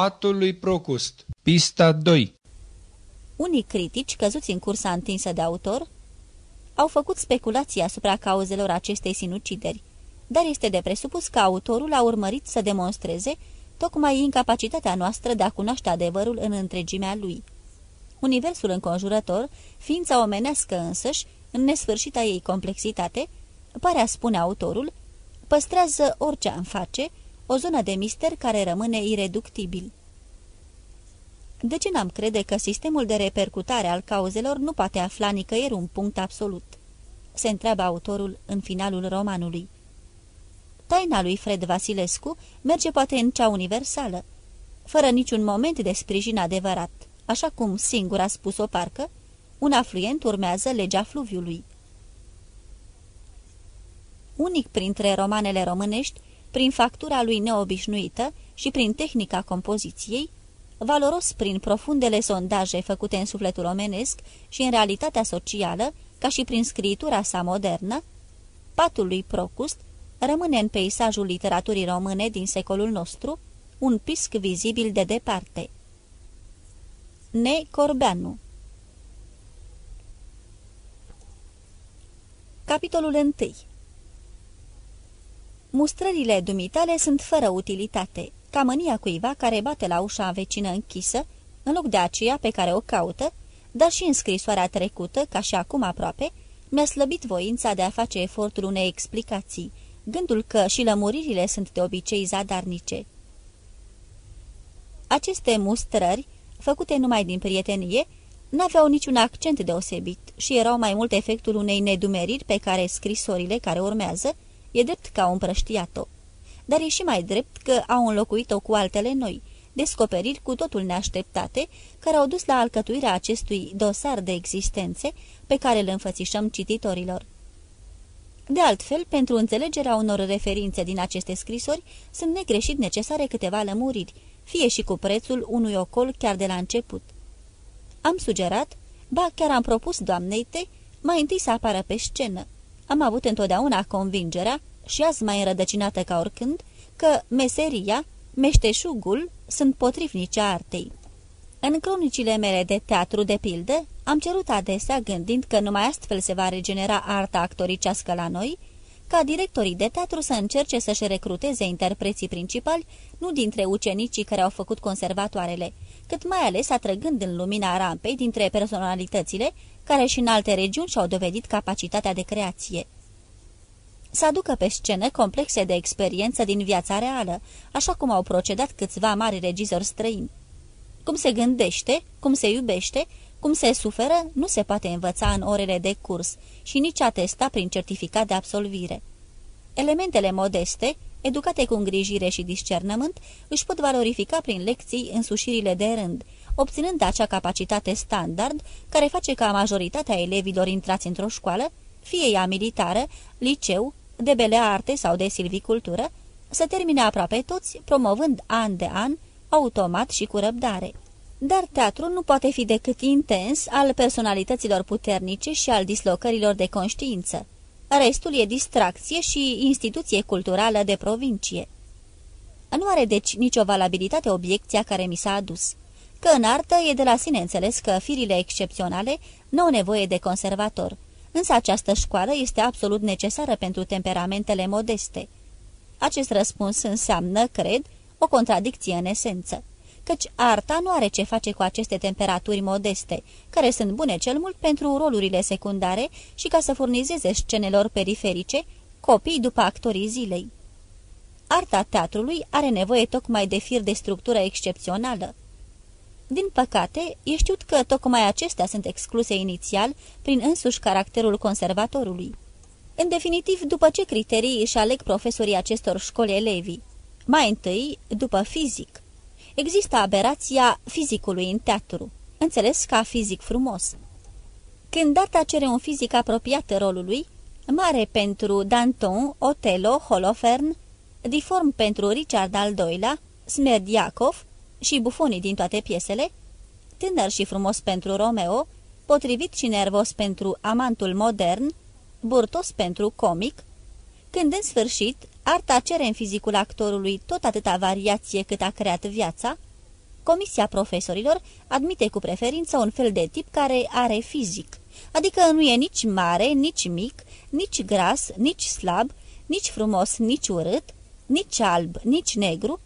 Patul lui Procust Pista 2 Unii critici, căzuți în cursa întinsă de autor, au făcut speculații asupra cauzelor acestei sinucideri, dar este de presupus că autorul a urmărit să demonstreze tocmai incapacitatea noastră de a cunoaște adevărul în întregimea lui. Universul înconjurător, ființa omenească însăși, în nesfârșita ei complexitate, pare a spune autorul, păstrează orice am face, o zonă de mister care rămâne ireductibil. De ce n-am crede că sistemul de repercutare al cauzelor nu poate afla nicăieri un punct absolut? Se întreabă autorul în finalul romanului. Taina lui Fred Vasilescu merge poate în cea universală, fără niciun moment de sprijin adevărat, așa cum singur a spus-o parcă, un afluent urmează legea fluviului. Unic printre romanele românești, prin factura lui neobișnuită și prin tehnica compoziției, valoros prin profundele sondaje făcute în sufletul omenesc și în realitatea socială, ca și prin scritura sa modernă, patul lui Procust rămâne în peisajul literaturii române din secolul nostru un pisc vizibil de departe. Ne Corbeanu Capitolul 1 Mustrările dumitale sunt fără utilitate, ca mânia cuiva care bate la ușa vecină închisă, în loc de aceea pe care o caută, dar și în scrisoarea trecută, ca și acum aproape, mi-a slăbit voința de a face efortul unei explicații, gândul că și lămuririle sunt de obicei zadarnice. Aceste mustrări, făcute numai din prietenie, n-aveau niciun accent deosebit și erau mai mult efectul unei nedumeriri pe care scrisorile care urmează e drept că au împrăștiat-o. Dar e și mai drept că au înlocuit-o cu altele noi, descoperiri cu totul neașteptate, care au dus la alcătuirea acestui dosar de existențe pe care îl înfățișăm cititorilor. De altfel, pentru înțelegerea unor referințe din aceste scrisori, sunt negreșit necesare câteva lămuriri, fie și cu prețul unui ocol chiar de la început. Am sugerat, ba chiar am propus doamnei T, mai întâi să apară pe scenă. Am avut întotdeauna convingerea, și azi mai înrădăcinată ca oricând, că meseria, meșteșugul, sunt potrivnice artei. În cronicile mele de teatru, de pildă, am cerut adesea, gândind că numai astfel se va regenera arta actoricească la noi, ca directorii de teatru să încerce să-și recruteze interpreții principali, nu dintre ucenicii care au făcut conservatoarele, cât mai ales atrăgând în lumina rampei dintre personalitățile care și în alte regiuni și-au dovedit capacitatea de creație. Să aducă pe scenă complexe de experiență din viața reală, așa cum au procedat câțiva mari regizori străini. Cum se gândește, cum se iubește, cum se suferă, nu se poate învăța în orele de curs și nici atesta prin certificat de absolvire. Elementele modeste, educate cu îngrijire și discernământ, își pot valorifica prin lecții însușirile de rând, obținând acea capacitate standard care face ca majoritatea elevilor intrați într-o școală, fie ea militară, liceu, de bele arte sau de silvicultură, să termine aproape toți, promovând an de an, automat și cu răbdare. Dar teatrul nu poate fi decât intens al personalităților puternice și al dislocărilor de conștiință. Restul e distracție și instituție culturală de provincie. Nu are deci nicio valabilitate obiecția care mi s-a adus. Că în artă e de la sine înțeles că firile excepționale nu au nevoie de conservator, însă această școală este absolut necesară pentru temperamentele modeste. Acest răspuns înseamnă, cred, o contradicție în esență căci arta nu are ce face cu aceste temperaturi modeste, care sunt bune cel mult pentru rolurile secundare și ca să furnizeze scenelor periferice copii după actorii zilei. Arta teatrului are nevoie tocmai de fir de structură excepțională. Din păcate, e știut că tocmai acestea sunt excluse inițial prin însuși caracterul conservatorului. În definitiv, după ce criterii își aleg profesorii acestor școli elevii? Mai întâi, după fizic. Există aberația fizicului în teatru, înțeles ca fizic frumos. Când data cere un fizic apropiat rolului, mare pentru Danton, Otelo, Holofern, diform pentru Richard al II-lea, Smerdiakov și bufonii din toate piesele, tânăr și frumos pentru Romeo, potrivit și nervos pentru amantul modern, burtos pentru comic, când în sfârșit arta cere în fizicul actorului tot atâta variație cât a creat viața, Comisia profesorilor admite cu preferință un fel de tip care are fizic, adică nu e nici mare, nici mic, nici gras, nici slab, nici frumos, nici urât, nici alb, nici negru,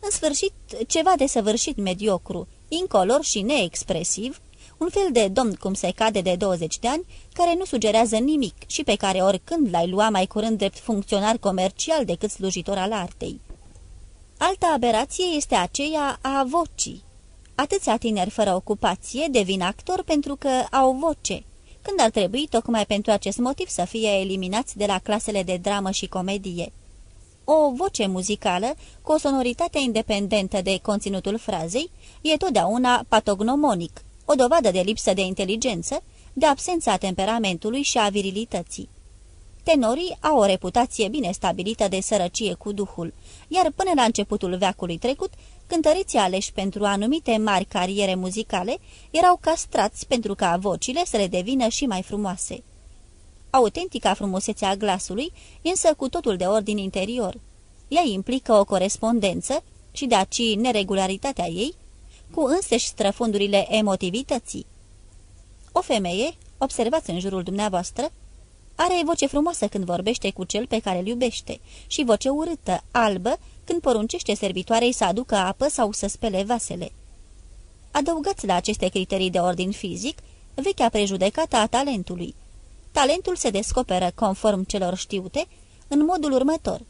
în sfârșit ceva de săvârșit mediocru, incolor și neexpresiv, un fel de domn cum se cade de 20 de ani, care nu sugerează nimic și pe care oricând l-ai lua mai curând drept funcționar comercial decât slujitor al artei. Alta aberație este aceea a vocii. Atâția tineri fără ocupație devin actori pentru că au voce, când ar trebui tocmai pentru acest motiv să fie eliminați de la clasele de dramă și comedie. O voce muzicală, cu o sonoritate independentă de conținutul frazei, e totdeauna patognomonic, o dovadă de lipsă de inteligență, de absența temperamentului și a virilității. Tenorii au o reputație bine stabilită de sărăcie cu duhul, iar până la începutul veacului trecut, cântăriții aleși pentru anumite mari cariere muzicale erau castrați pentru ca vocile să le devină și mai frumoase. Autentica frumusețe a glasului, însă cu totul de ordin interior. Ea implică o corespondență și de aci neregularitatea ei cu însăși străfundurile emotivității. O femeie, observați în jurul dumneavoastră, are voce frumoasă când vorbește cu cel pe care îl iubește și voce urâtă, albă, când poruncește servitoarei să aducă apă sau să spele vasele. Adăugați la aceste criterii de ordin fizic vechea prejudecată a talentului. Talentul se descoperă, conform celor știute, în modul următor.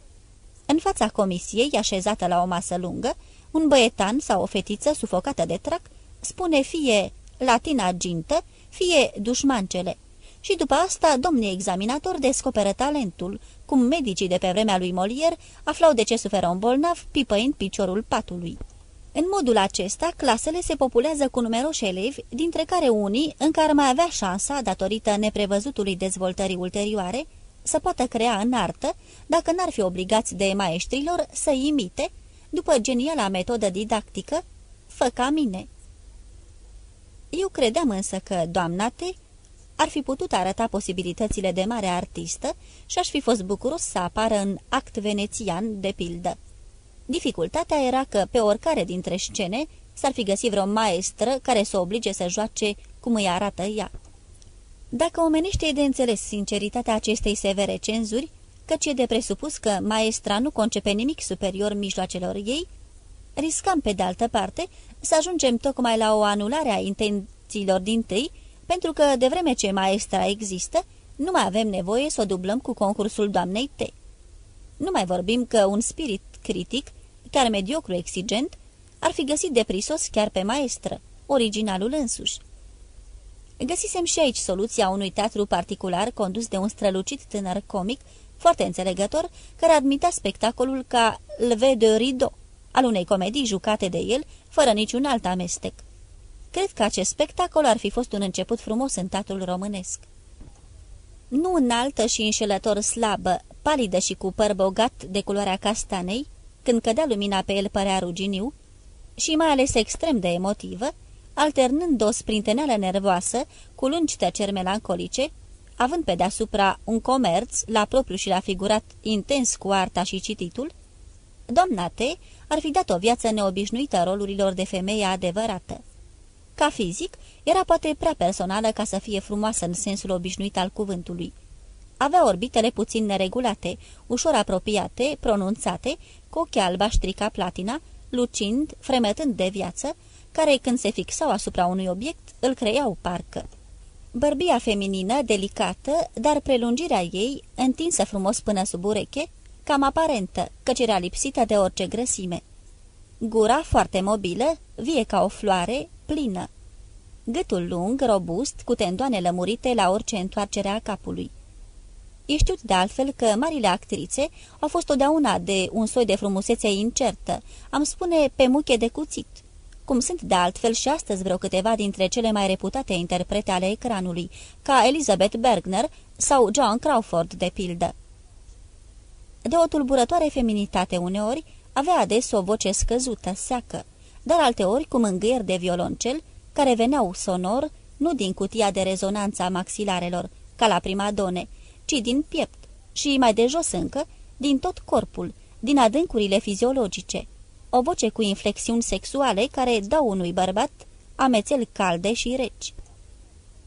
În fața comisiei, așezată la o masă lungă, un băietan sau o fetiță sufocată de trac spune fie latina gintă, fie dușmancele. Și după asta, domnii examinator descoperă talentul, cum medicii de pe vremea lui Molière aflau de ce suferă un bolnav pipăind piciorul patului. În modul acesta, clasele se populează cu numeroși elevi, dintre care unii încă ar mai avea șansa, datorită neprevăzutului dezvoltării ulterioare, să poată crea în artă, dacă n-ar fi obligați de maestrilor să imite, după geniala metodă didactică, fă ca mine. Eu credeam însă că doamna T. ar fi putut arăta posibilitățile de mare artistă și aș fi fost bucuros să apară în act venețian, de pildă. Dificultatea era că pe oricare dintre scene s-ar fi găsit vreo maestră care să oblige să joace cum îi arată ea. Dacă omenește e de înțeles sinceritatea acestei severe cenzuri, căci e de presupus că maestra nu concepe nimic superior mijloacelor ei, riscăm pe de altă parte să ajungem tocmai la o anulare a intențiilor din tâi, pentru că de vreme ce maestra există, nu mai avem nevoie să o dublăm cu concursul doamnei T. Nu mai vorbim că un spirit critic, chiar mediocru exigent, ar fi găsit de prisos chiar pe maestră, originalul însuși. Găsisem și aici soluția unui teatru particular condus de un strălucit tânăr comic foarte înțelegător, care admitea spectacolul ca Lve de Rideau, al unei comedii jucate de el, fără niciun alt amestec. Cred că acest spectacol ar fi fost un început frumos în tatul românesc. Nu înaltă și înșelător slabă, palidă și cu păr bogat de culoarea castanei, când cădea lumina pe el părea ruginiu, și mai ales extrem de emotivă, alternând o sprinteneală nervoasă cu lungi tăceri melancolice, având pe deasupra un comerț, la propriu și la figurat, intens cu arta și cititul, doamna T. ar fi dat o viață neobișnuită rolurilor de femeie adevărată. Ca fizic, era poate prea personală ca să fie frumoasă în sensul obișnuit al cuvântului. Avea orbitele puțin neregulate, ușor apropiate, pronunțate, cu ochii albaștri ca platina, lucind, fremătând de viață, care, când se fixau asupra unui obiect, îl creiau parcă. Bărbia feminină, delicată, dar prelungirea ei, întinsă frumos până sub ureche, cam aparentă, căci era lipsită de orice grăsime. Gura foarte mobilă, vie ca o floare, plină. Gâtul lung, robust, cu tendoane lămurite la orice întoarcere a capului. E știut de altfel că marile actrițe au fost totdeauna de un soi de frumusețe incertă, am spune pe muche de cuțit cum sunt de altfel și astăzi vreo câteva dintre cele mai reputate interprete ale ecranului, ca Elizabeth Bergner sau John Crawford, de pildă. De o tulburătoare feminitate uneori, avea ades o voce scăzută, seacă, dar alteori cu mângâieri de violoncel, care veneau sonor, nu din cutia de rezonanță a maxilarelor, ca la prima done, ci din piept și, mai de jos încă, din tot corpul, din adâncurile fiziologice o voce cu inflexiuni sexuale care dau unui bărbat amețeli calde și reci.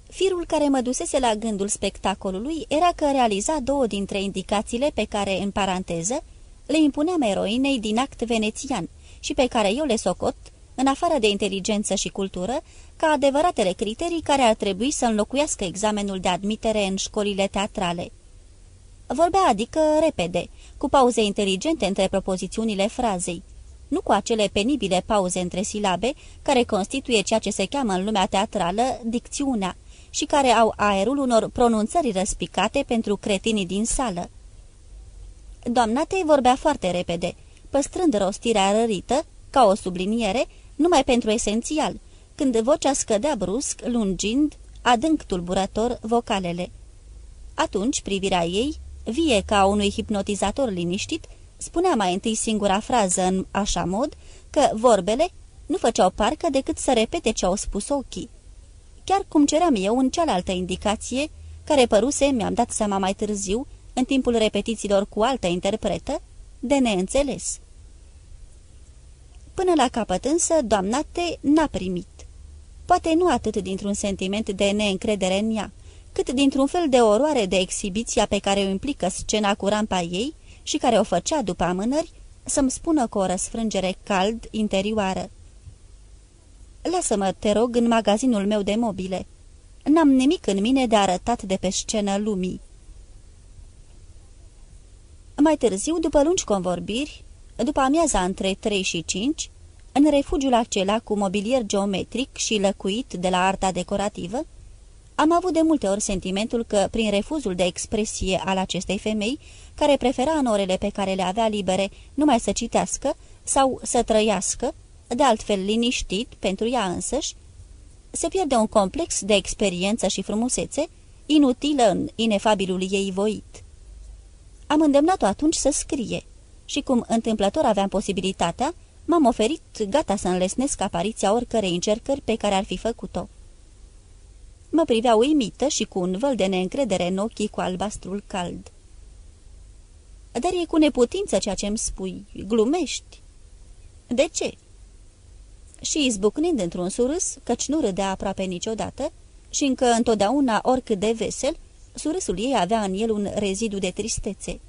Firul care mă dusese la gândul spectacolului era că realiza două dintre indicațiile pe care, în paranteză, le impuneam eroinei din act venețian și pe care eu le socot, în afară de inteligență și cultură, ca adevăratele criterii care ar trebui să înlocuiască examenul de admitere în școlile teatrale. Vorbea adică repede, cu pauze inteligente între propozițiunile frazei, nu cu acele penibile pauze între silabe care constituie ceea ce se cheamă în lumea teatrală dicțiunea și care au aerul unor pronunțări răspicate pentru cretinii din sală. Doamna Tei vorbea foarte repede, păstrând rostirea rărită, ca o subliniere, numai pentru esențial, când vocea scădea brusc, lungind, adânc tulburător, vocalele. Atunci privirea ei, vie ca unui hipnotizator liniștit, spunea mai întâi singura frază în așa mod că vorbele nu făceau parcă decât să repete ce au spus ochii. Chiar cum ceream eu în cealaltă indicație, care păruse, mi-am dat seama mai târziu, în timpul repetițiilor cu altă interpretă, de neînțeles. Până la capăt însă, doamna T n-a primit. Poate nu atât dintr-un sentiment de neîncredere în ea, cât dintr-un fel de oroare de exhibiția pe care o implică scena cu rampa ei și care o făcea după amânări să-mi spună cu o răsfrângere cald interioară. Lasă-mă, te rog, în magazinul meu de mobile. N-am nimic în mine de arătat de pe scenă lumii. Mai târziu, după lungi convorbiri, după amiaza între 3 și 5, în refugiul acela cu mobilier geometric și lăcuit de la arta decorativă, am avut de multe ori sentimentul că, prin refuzul de expresie al acestei femei, care prefera în orele pe care le avea libere numai să citească sau să trăiască, de altfel liniștit pentru ea însăși, se pierde un complex de experiență și frumusețe, inutilă în inefabilul ei voit. Am îndemnat-o atunci să scrie și, cum întâmplător aveam posibilitatea, m-am oferit gata să înlesnesc apariția oricărei încercări pe care ar fi făcut-o. Mă privea uimită și cu un văl de neîncredere în ochii cu albastrul cald. Dar e cu neputință ceea ce îmi spui. Glumești." De ce?" Și izbucnind într-un surâs, căci nu râdea aproape niciodată, și încă întotdeauna oricât de vesel, surâsul ei avea în el un rezidu de tristețe.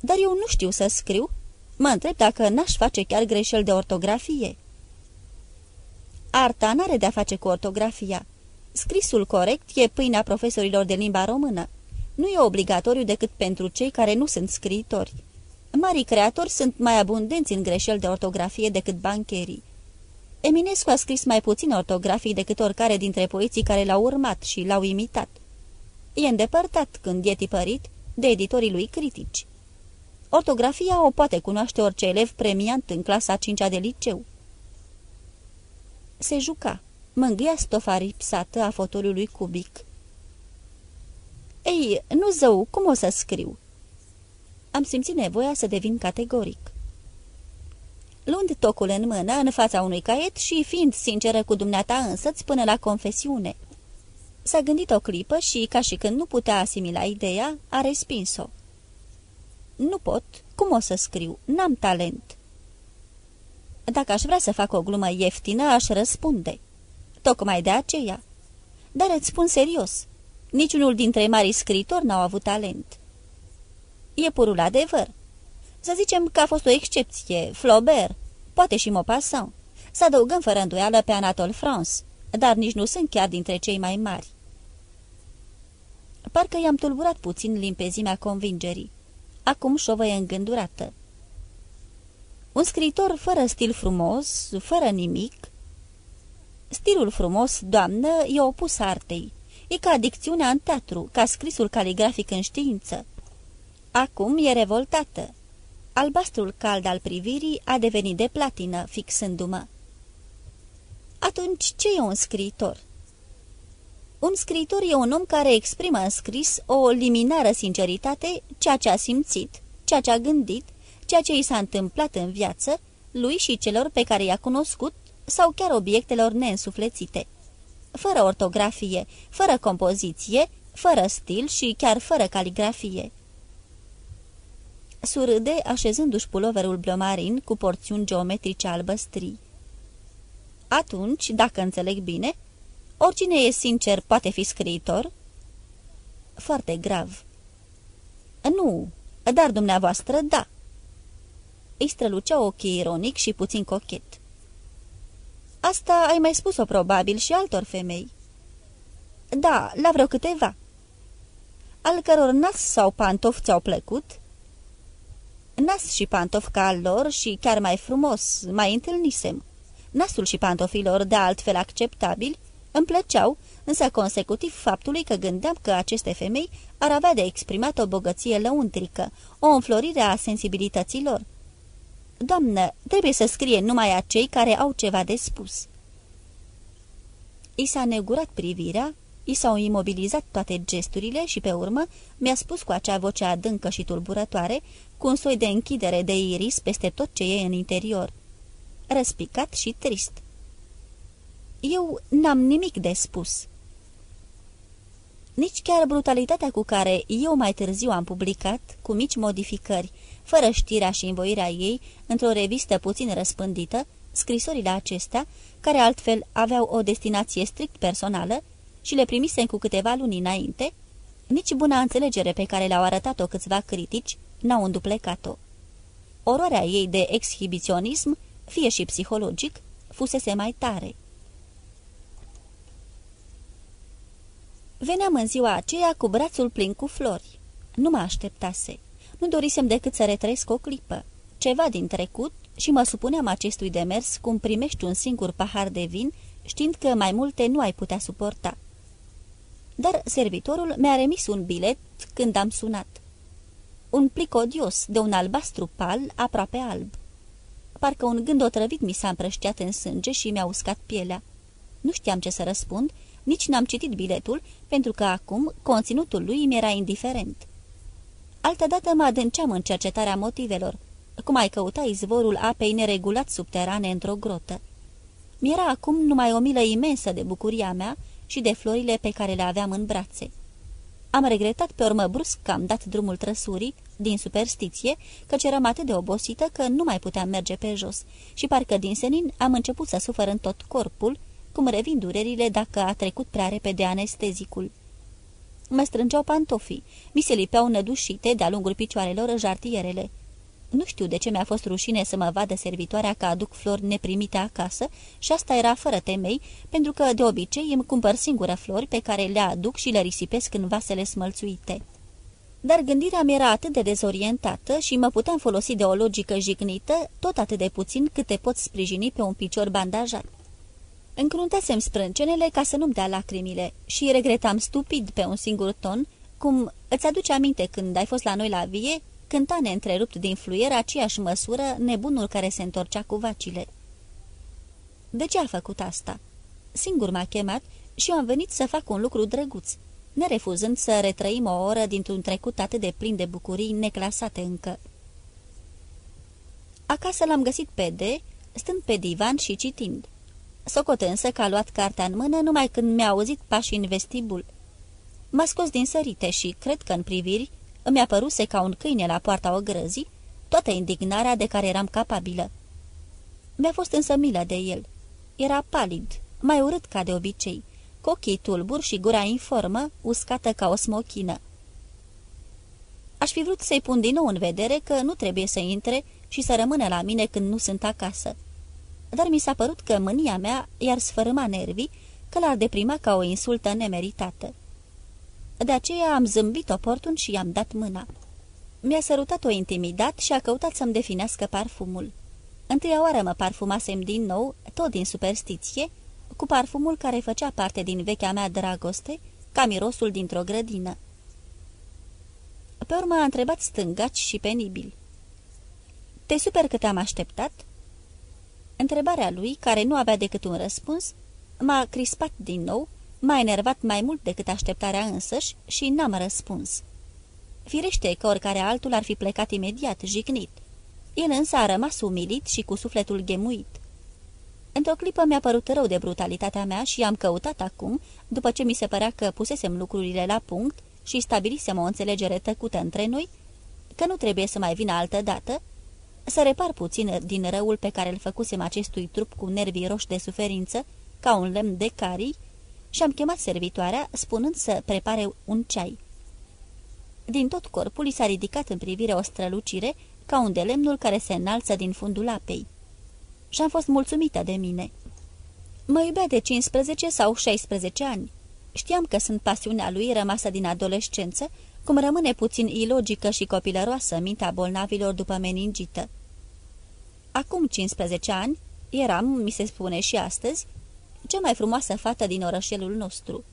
Dar eu nu știu să scriu. Mă întreb dacă n-aș face chiar greșel de ortografie." Arta n-are de-a face cu ortografia. Scrisul corect e pâinea profesorilor de limba română nu e obligatoriu decât pentru cei care nu sunt scriitori. Marii creatori sunt mai abundenți în greșeli de ortografie decât bancherii. Eminescu a scris mai puțin ortografii decât oricare dintre poeții care l-au urmat și l-au imitat. E îndepărtat când e tipărit de editorii lui critici. Ortografia o poate cunoaște orice elev premiant în clasa 5 de liceu. Se juca, mângâia stofa ripsată a fotoliului cubic. Ei, nu zău, cum o să scriu?" Am simțit nevoia să devin categoric. Luând tocul în mână, în fața unui caiet și fiind sinceră cu dumneata însăți până la confesiune. S-a gândit o clipă și, ca și când nu putea asimila ideea, a respins-o. Nu pot. Cum o să scriu? N-am talent." Dacă aș vrea să fac o glumă ieftină, aș răspunde. Tocmai de aceea. Dar îți spun serios, Niciunul dintre marii scritori n-au avut talent. E purul adevăr. Să zicem că a fost o excepție, Flaubert, poate și Maupassant. Să adăugăm fără îndoială pe Anatole France, dar nici nu sunt chiar dintre cei mai mari. Parcă i-am tulburat puțin limpezimea convingerii. Acum șovăie îngândurată. Un scriitor fără stil frumos, fără nimic. Stilul frumos, doamnă, e opus artei E ca dicțiunea în teatru, ca scrisul caligrafic în știință. Acum e revoltată. Albastrul cald al privirii a devenit de platină, fixându-mă. Atunci, ce e un scriitor? Un scriitor e un om care exprimă în scris o liminară sinceritate, ceea ce a simțit, ceea ce a gândit, ceea ce i s-a întâmplat în viață, lui și celor pe care i-a cunoscut sau chiar obiectelor neînsuflețite fără ortografie, fără compoziție, fără stil și chiar fără caligrafie. Surâde, așezându-și puloverul blomarin cu porțiuni geometrice albăstrii. Atunci, dacă înțeleg bine, oricine e sincer poate fi scriitor? Foarte grav. Nu, dar dumneavoastră da. Îi strălucea ochii ironic și puțin cochet. Asta ai mai spus-o probabil și altor femei. Da, la vreo câteva. Al căror nas sau pantof ți-au plăcut? Nas și pantof ca al lor și chiar mai frumos, mai întâlnisem. Nasul și pantofilor de altfel acceptabili îmi plăceau, însă consecutiv faptului că gândeam că aceste femei ar avea de exprimat o bogăție lăuntrică, o înflorire a sensibilităților. Doamnă, trebuie să scrie numai acei care au ceva de spus." I s-a negurat privirea, i s-au imobilizat toate gesturile și pe urmă mi-a spus cu acea voce adâncă și tulburătoare, cu un soi de închidere de iris peste tot ce e în interior. Răspicat și trist. Eu n-am nimic de spus." Nici chiar brutalitatea cu care eu mai târziu am publicat, cu mici modificări, fără știrea și învoirea ei, într-o revistă puțin răspândită, scrisorile acestea, care altfel aveau o destinație strict personală și le primisem cu câteva luni înainte, nici buna înțelegere pe care le-au arătat-o câțiva critici n-au înduplecat-o. Oroarea ei de exhibiționism, fie și psihologic, fusese mai tare. Veneam în ziua aceea cu brațul plin cu flori. Nu mă așteptase. Nu dorisem decât să retrăiesc o clipă. Ceva din trecut și mă supuneam acestui demers cum primești un singur pahar de vin, știind că mai multe nu ai putea suporta. Dar servitorul mi-a remis un bilet când am sunat. Un plic odios de un albastru pal, aproape alb. Parcă un gând otrăvit mi s-a împrășteat în sânge și mi-a uscat pielea. Nu știam ce să răspund, nici n-am citit biletul, pentru că acum conținutul lui mi era indiferent. Altădată mă adânceam în cercetarea motivelor, cum ai căuta izvorul apei neregulat subterane într-o grotă. Mi-era acum numai o milă imensă de bucuria mea și de florile pe care le aveam în brațe. Am regretat pe urmă brusc că am dat drumul trăsurii, din superstiție, căci eram atât de obosită că nu mai puteam merge pe jos și parcă din senin am început să sufăr în tot corpul, cum revin durerile dacă a trecut prea repede anestezicul. Mă strângeau pantofii, mi se lipeau nădușite de-a lungul picioarelor jartierele. Nu știu de ce mi-a fost rușine să mă vadă servitoarea că aduc flori neprimite acasă și asta era fără temei, pentru că de obicei îmi cumpăr singură flori pe care le aduc și le risipesc în vasele smălțuite. Dar gândirea mi era atât de dezorientată și mă puteam folosi de o logică jignită tot atât de puțin cât te pot sprijini pe un picior bandajat. Încruntasem sprâncenele ca să nu-mi dea lacrimile și regretam stupid pe un singur ton, cum îți aduce aminte când ai fost la noi la vie, cânta neîntrerupt din fluier aceeași măsură nebunul care se întorcea cu vacile. De ce a făcut asta? Singur m-a chemat și eu am venit să fac un lucru drăguț, nerefuzând să retrăim o oră dintr-un trecut atât de plin de bucurii neclasate încă. Acasă l-am găsit pe D, stând pe divan și citind. Socot însă că a luat cartea în mână numai când mi-a auzit pașii în vestibul. M-a scos din sărite și, cred că în priviri, îmi apăruse ca un câine la poarta ogrăzii toată indignarea de care eram capabilă. Mi-a fost însă milă de el. Era palid, mai urât ca de obicei, cu ochii tulburi și gura informă, uscată ca o smochină. Aș fi vrut să-i pun din nou în vedere că nu trebuie să intre și să rămână la mine când nu sunt acasă dar mi s-a părut că mânia mea i-ar sfărâma nervii, că l-ar deprima ca o insultă nemeritată. De aceea am zâmbit oportun și i-am dat mâna. Mi-a sărutat-o intimidat și a căutat să-mi definească parfumul. Întâia oară mă parfumasem din nou, tot din superstiție, cu parfumul care făcea parte din vechea mea dragoste, ca mirosul dintr-o grădină. Pe urmă a întrebat stângaci și penibil. Te super că te-am așteptat?" Întrebarea lui, care nu avea decât un răspuns, m-a crispat din nou, m-a enervat mai mult decât așteptarea însăși și n-am răspuns. Firește că oricare altul ar fi plecat imediat, jignit. El însă a rămas umilit și cu sufletul ghemuit. Într-o clipă mi-a părut rău de brutalitatea mea și am căutat acum, după ce mi se părea că pusesem lucrurile la punct și stabilisem o înțelegere tăcută între noi, că nu trebuie să mai vină altă dată, să repar puțin din răul pe care îl făcusem acestui trup cu nervii roși de suferință, ca un lemn de carii, și am chemat servitoarea, spunând să prepare un ceai. Din tot corpul i s-a ridicat în privire o strălucire, ca un de lemnul care se înalță din fundul apei. Și am fost mulțumită de mine. Mă iubea de 15 sau 16 ani. Știam că sunt pasiunea lui rămasă din adolescență, cum rămâne puțin ilogică și copilăroasă mintea bolnavilor după meningită. Acum 15 ani, eram, mi se spune și astăzi, cea mai frumoasă fată din orășelul nostru.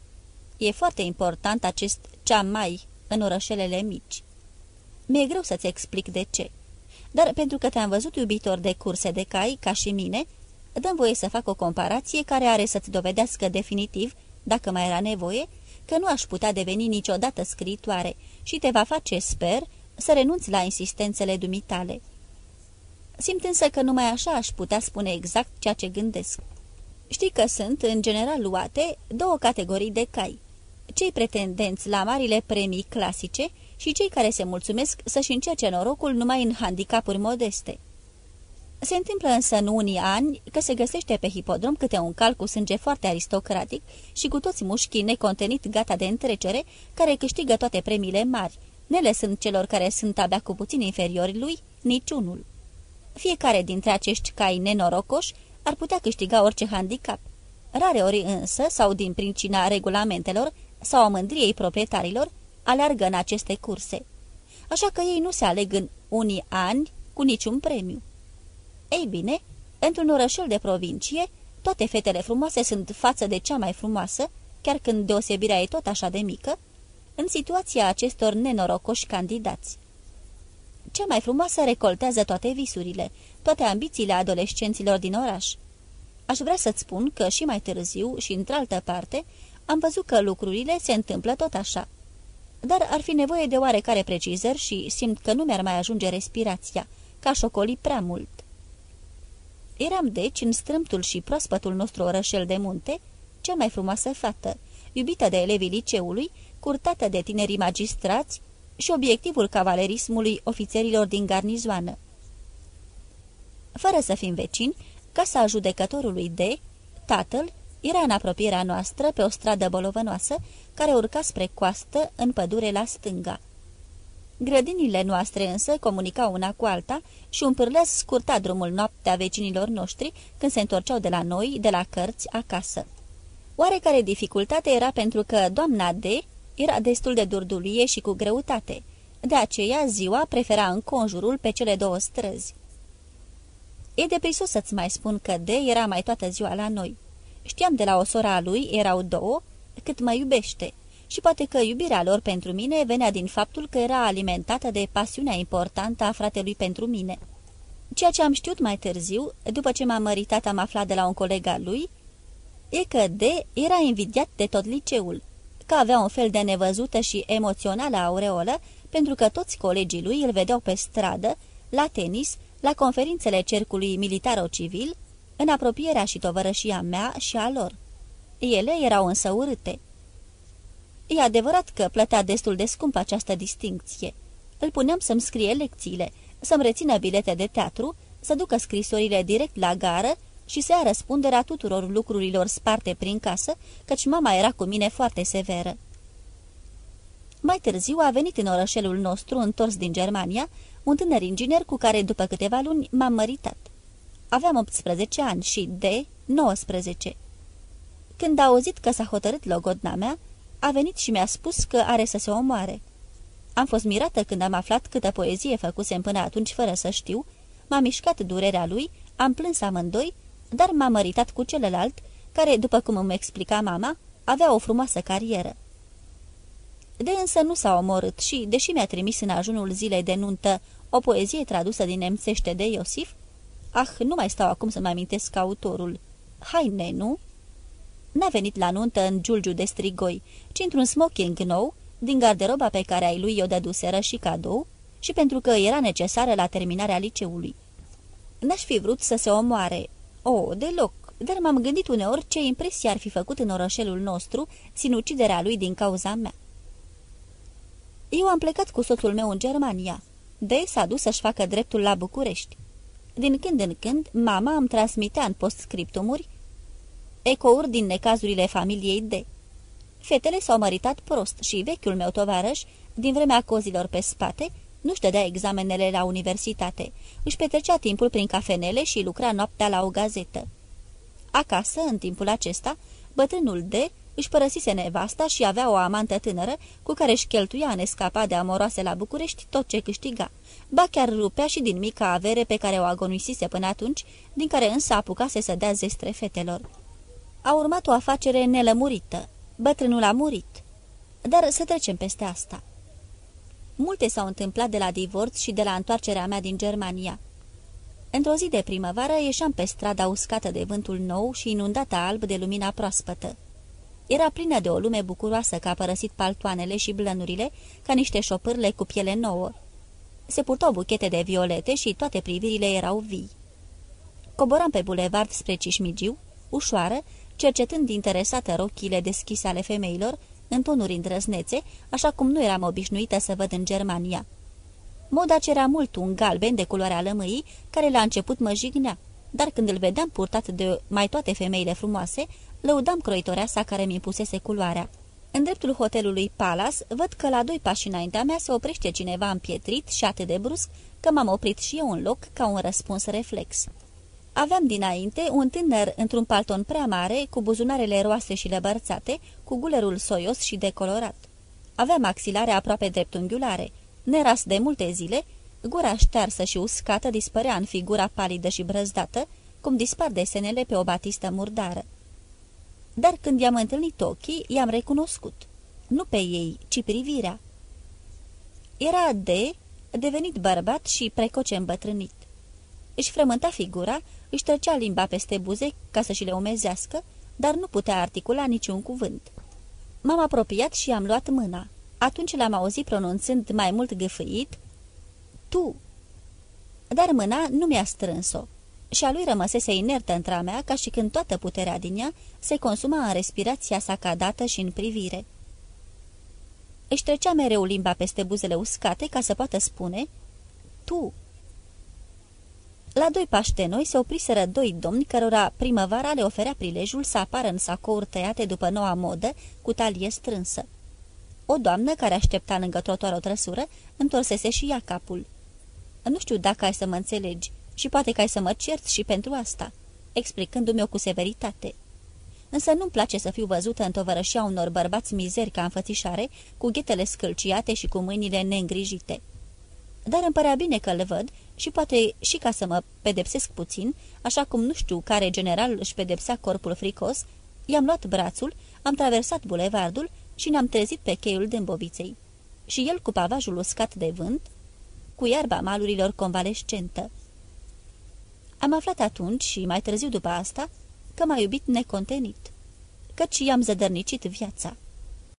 E foarte important acest cea mai în orășelele mici. Mi-e greu să-ți explic de ce. Dar pentru că te-am văzut iubitor de curse de cai, ca și mine, dăm voie să fac o comparație care are să-ți dovedească definitiv, dacă mai era nevoie, că nu aș putea deveni niciodată scriitoare și te va face, sper, să renunți la insistențele dumitale. Simt însă că numai așa aș putea spune exact ceea ce gândesc. Știi că sunt, în general luate, două categorii de cai. Cei pretendenți la marile premii clasice și cei care se mulțumesc să-și încerce norocul numai în handicapuri modeste. Se întâmplă însă în unii ani că se găsește pe hipodrom câte un cal cu sânge foarte aristocratic și cu toți mușchii necontenit gata de întrecere, care câștigă toate premiile mari, nelăsând celor care sunt abia cu puțin inferiori lui, niciunul. Fiecare dintre acești cai nenorocoși ar putea câștiga orice handicap. Rare ori însă, sau din pricina regulamentelor, sau a mândriei proprietarilor, aleargă în aceste curse. Așa că ei nu se aleg în unii ani cu niciun premiu. Ei bine, într-un orășel de provincie, toate fetele frumoase sunt față de cea mai frumoasă, chiar când deosebirea e tot așa de mică, în situația acestor nenorocoși candidați. Cea mai frumoasă recoltează toate visurile, toate ambițiile adolescenților din oraș. Aș vrea să-ți spun că și mai târziu și într-altă parte am văzut că lucrurile se întâmplă tot așa. Dar ar fi nevoie de oarecare precizări și simt că nu mi-ar mai ajunge respirația, ca șocoli prea mult. Eram deci în strâmtul și proaspătul nostru orășel de munte, cea mai frumoasă fată, iubită de elevii liceului, curtată de tinerii magistrați și obiectivul cavalerismului ofițerilor din garnizoană. Fără să fim vecini, casa judecătorului D, tatăl, era în apropierea noastră pe o stradă bolovănoasă care urca spre coastă în pădure la stânga. Grădinile noastre însă comunicau una cu alta și un pârleț scurta drumul noaptea vecinilor noștri când se întorceau de la noi, de la cărți, acasă. Oarecare dificultate era pentru că doamna D era destul de durdulie și cu greutate. De aceea ziua prefera în conjurul pe cele două străzi. E de prisos să-ți mai spun că D era mai toată ziua la noi. Știam de la o sora a lui, erau două, cât mă iubește și poate că iubirea lor pentru mine venea din faptul că era alimentată de pasiunea importantă a fratelui pentru mine. Ceea ce am știut mai târziu, după ce m-am măritat am aflat de la un coleg al lui, e că D era invidiat de tot liceul, că avea un fel de nevăzută și emoțională aureolă, pentru că toți colegii lui îl vedeau pe stradă, la tenis, la conferințele cercului militaro-civil, în apropierea și tovărășia mea și a lor. Ele erau însă urâte. E adevărat că plătea destul de scump această distincție. Îl puneam să-mi scrie lecțiile, să-mi rețină bilete de teatru, să ducă scrisorile direct la gară și să ia răspunderea tuturor lucrurilor sparte prin casă, căci mama era cu mine foarte severă. Mai târziu a venit în orășelul nostru, întors din Germania, un tânăr inginer cu care, după câteva luni, m-am măritat. Aveam 18 ani și de 19. Când a auzit că s-a hotărât logodna mea, a venit și mi-a spus că are să se omoare. Am fost mirată când am aflat câtă poezie făcusem până atunci fără să știu, m-a mișcat durerea lui, am plâns amândoi, dar m-a măritat cu celălalt, care, după cum îmi explica mama, avea o frumoasă carieră. De însă nu s-a omorât și, deși mi-a trimis în ajunul zilei de nuntă o poezie tradusă din nemțește de Iosif, ah, nu mai stau acum să-mi amintesc autorul. Haine, nu? N-a venit la nuntă în giulgiu de strigoi, ci într-un smoking nou, din garderoba pe care ai lui o dăduseră și cadou, și pentru că era necesară la terminarea liceului. N-aș fi vrut să se omoare. O, oh, deloc, dar m-am gândit uneori ce impresie ar fi făcut în orășelul nostru sinuciderea lui din cauza mea. Eu am plecat cu soțul meu în Germania. D s-a dus să-și facă dreptul la București. Din când în când, mama îmi transmitea în postscriptumuri ecouri din necazurile familiei D. Fetele s-au măritat prost și vechiul meu tovarăș, din vremea cozilor pe spate, nu-și dădea examenele la universitate, își petrecea timpul prin cafenele și lucra noaptea la o gazetă. Acasă, în timpul acesta, bătrânul D își părăsise nevasta și avea o amantă tânără cu care își cheltuia în escapa de amoroase la București tot ce câștiga. Ba chiar rupea și din mica avere pe care o agonisise până atunci, din care însă apucase să dea zestre fetelor. A urmat o afacere nelămurită. Bătrânul a murit. Dar să trecem peste asta. Multe s-au întâmplat de la divorț și de la întoarcerea mea din Germania. Într-o zi de primăvară ieșeam pe strada uscată de vântul nou și inundată alb de lumina proaspătă. Era plină de o lume bucuroasă că a părăsit paltoanele și blănurile ca niște șopârle cu piele nouă. Se purtau buchete de violete și toate privirile erau vii. Coboram pe bulevard spre Cismigiu, ușoară, cercetând interesată rochile deschise ale femeilor, în tonuri îndrăznețe, așa cum nu eram obișnuită să văd în Germania. Moda cerea mult un galben de culoarea lămâii, care la început mă jignea, dar când îl vedeam purtat de mai toate femeile frumoase, lăudam croitorea sa care mi impusese culoarea. În dreptul hotelului Palace, văd că la doi pași înaintea mea se oprește cineva împietrit și atât de brusc că m-am oprit și eu în loc ca un răspuns reflex. Aveam dinainte un tânăr într-un palton prea mare, cu buzunarele roase și lăbărțate, cu gulerul soios și decolorat. Avea maxilare aproape dreptunghiulare, neras de multe zile, gura ștearsă și uscată dispărea în figura palidă și brăzdată, cum dispar desenele pe o batistă murdară. Dar când i-am întâlnit ochii, i-am recunoscut. Nu pe ei, ci privirea. Era de, devenit bărbat și precoce îmbătrânit. Își frământa figura, își trecea limba peste buze ca să și le umezească, dar nu putea articula niciun cuvânt. M-am apropiat și am luat mâna. Atunci l-am auzit pronunțând mai mult gâfâit, Tu! Dar mâna nu mi-a strâns-o și a lui rămăsese inertă între mea ca și când toată puterea din ea se consuma în respirația sa cadată și în privire. Își trecea mereu limba peste buzele uscate ca să poată spune Tu! La doi pași de noi se opriseră doi domni cărora primăvara le oferea prilejul să apară în sacouri tăiate după noua modă, cu talie strânsă. O doamnă care aștepta lângă trotuar o trăsură, întorsese și ea capul. Nu știu dacă ai să mă înțelegi și poate că ai să mă cerți și pentru asta, explicându-mi-o cu severitate. Însă nu-mi place să fiu văzută în tovărășia unor bărbați mizeri ca înfățișare, cu ghetele scâlciate și cu mâinile neîngrijite dar îmi părea bine că le văd și poate și ca să mă pedepsesc puțin, așa cum nu știu care general își pedepsea corpul fricos, i-am luat brațul, am traversat bulevardul și ne-am trezit pe cheiul Dâmboviței. Și el cu pavajul uscat de vânt, cu iarba malurilor convalescentă. Am aflat atunci și mai târziu după asta că m-a iubit necontenit, căci i-am zădărnicit viața.